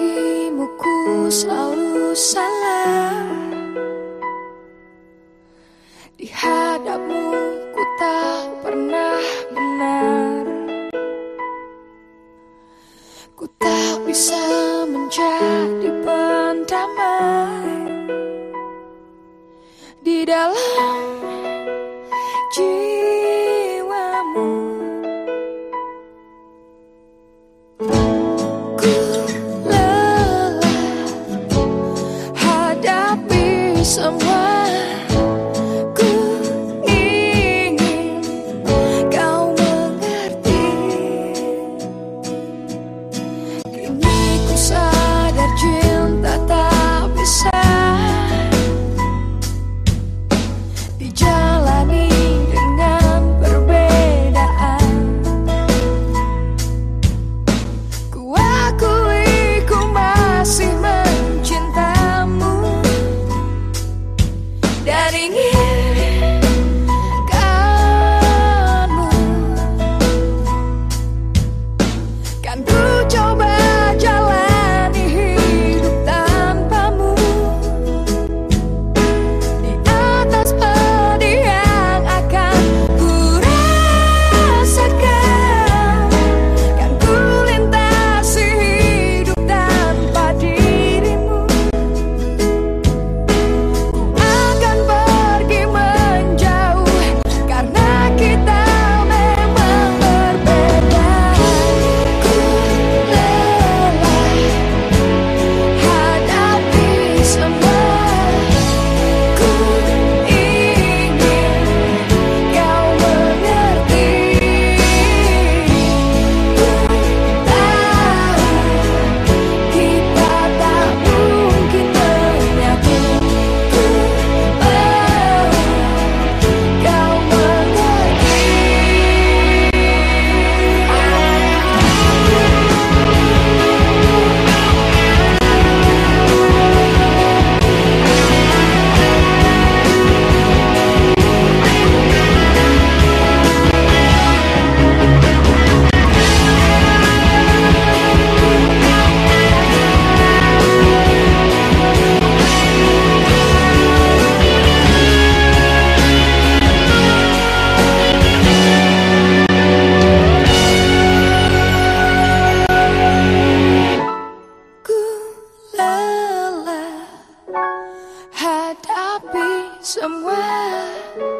Dirimu ku selalu salah. Di hadapmu ku tak pernah benar. Ku tak bisa menjadi pendamai. Di dalam Ella, had I been somewhere?